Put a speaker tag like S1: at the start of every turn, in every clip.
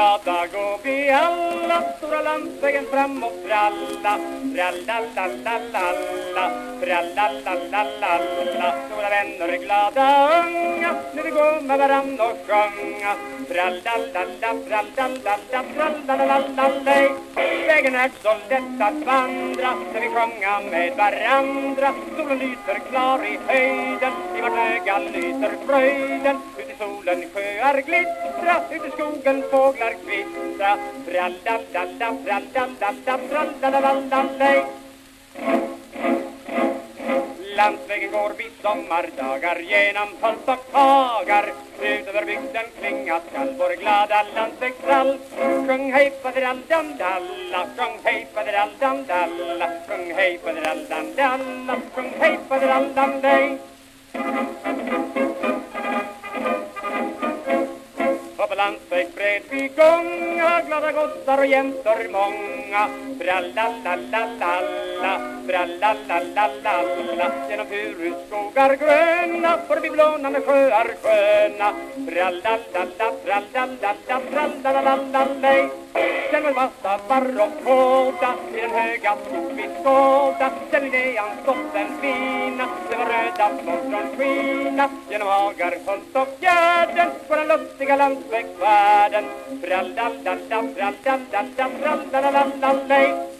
S1: glada går vi alla Stora landsvägen framåt, tralla, tralla, la, la, la, la. Fralla-la-la-la-la Fralla-la-la-la-la Stora vänner glada unga Nu vi går med varann och sjunga Fralla-la-la, fralla-la-la, fralla-la-la-la Vägen är så lätt att vandra När vi sjunga med varandra Solen lyser klar i höjden I vårt öga lyser fröjden Ut i solen sjöar glittra Ut i skogen fåglar kvittra Fralla-la-la, fralla-la-la, fralla-la-la-la Landsvägen går vid sommardagar genom höns och hagar. Ut över bygden klinga skall vår glada landsvägsrall Sjung hej faderall-dam-dalla, sjung hej faderall-dam-dalla Sjung hej faderall-dam-dalla, sjung hej faderall-dam-dej landsväg bred vi gånga Glada gossar och jäntor många. Bralla-la-la-la-la Bralla-la-la-la-la Genom furuskogar gröna Förbi blånande sjöar sköna. Bralla-la-la, bralla-la-la, bralla-la-la-la-lej Känner vassa barr och kåda I den höga skog vi skåda Känner ideans doften fina Det var röda monstron skina. Genom hagar, hult och gärden På den lustiga landsvägsfärden. Bralla-la-la, bralla-la-la, bralla-la-la-la-lej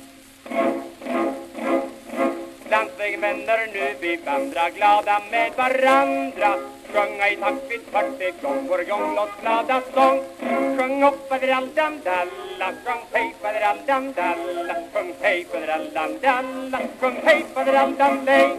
S1: Landsvägsvänner nu, vi vandrar glada med varandra. Sjunga i takt vid fyrtio gång vår jonglots glada sång. Sjung upp faderall-dam-dalla, sjung hej faderall-dam-dalla Sjung hej faderall-dam-dalla, sjung hej faderall-dam-lej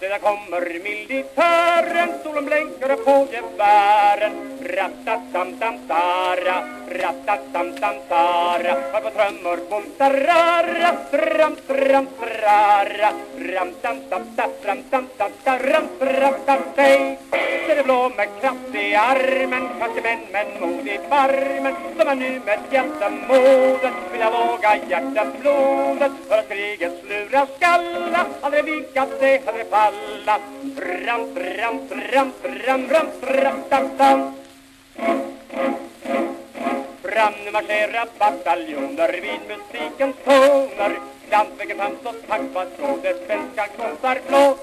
S1: Sedan kommer militären, solen blinkar på gevären Rattatam-tam-tara, rattatam-tam-tara Var på trummor, bom-tarara, tram-tram-trara Ram-tam-tam-ta, ram-tam-tam-ta, ram-tram-tam-tej Ser det blå med kraft i armen, kanske män med mod i barmen Som man nu med hjältemodet vill jag våga hjärteblodet För att krigets lura skalla, aldrig vika sig, aldrig falla Ram, ram, ram, ram, ram, ram, ram, ram, Fram nu bataljoner vid musikens toner Landsvägen fram så taktpatron det svenska konstar blå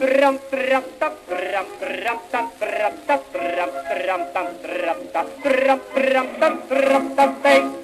S1: Tram, tram, ta, tram, tram, ta, tram, ta, tram, tram, ta, tram,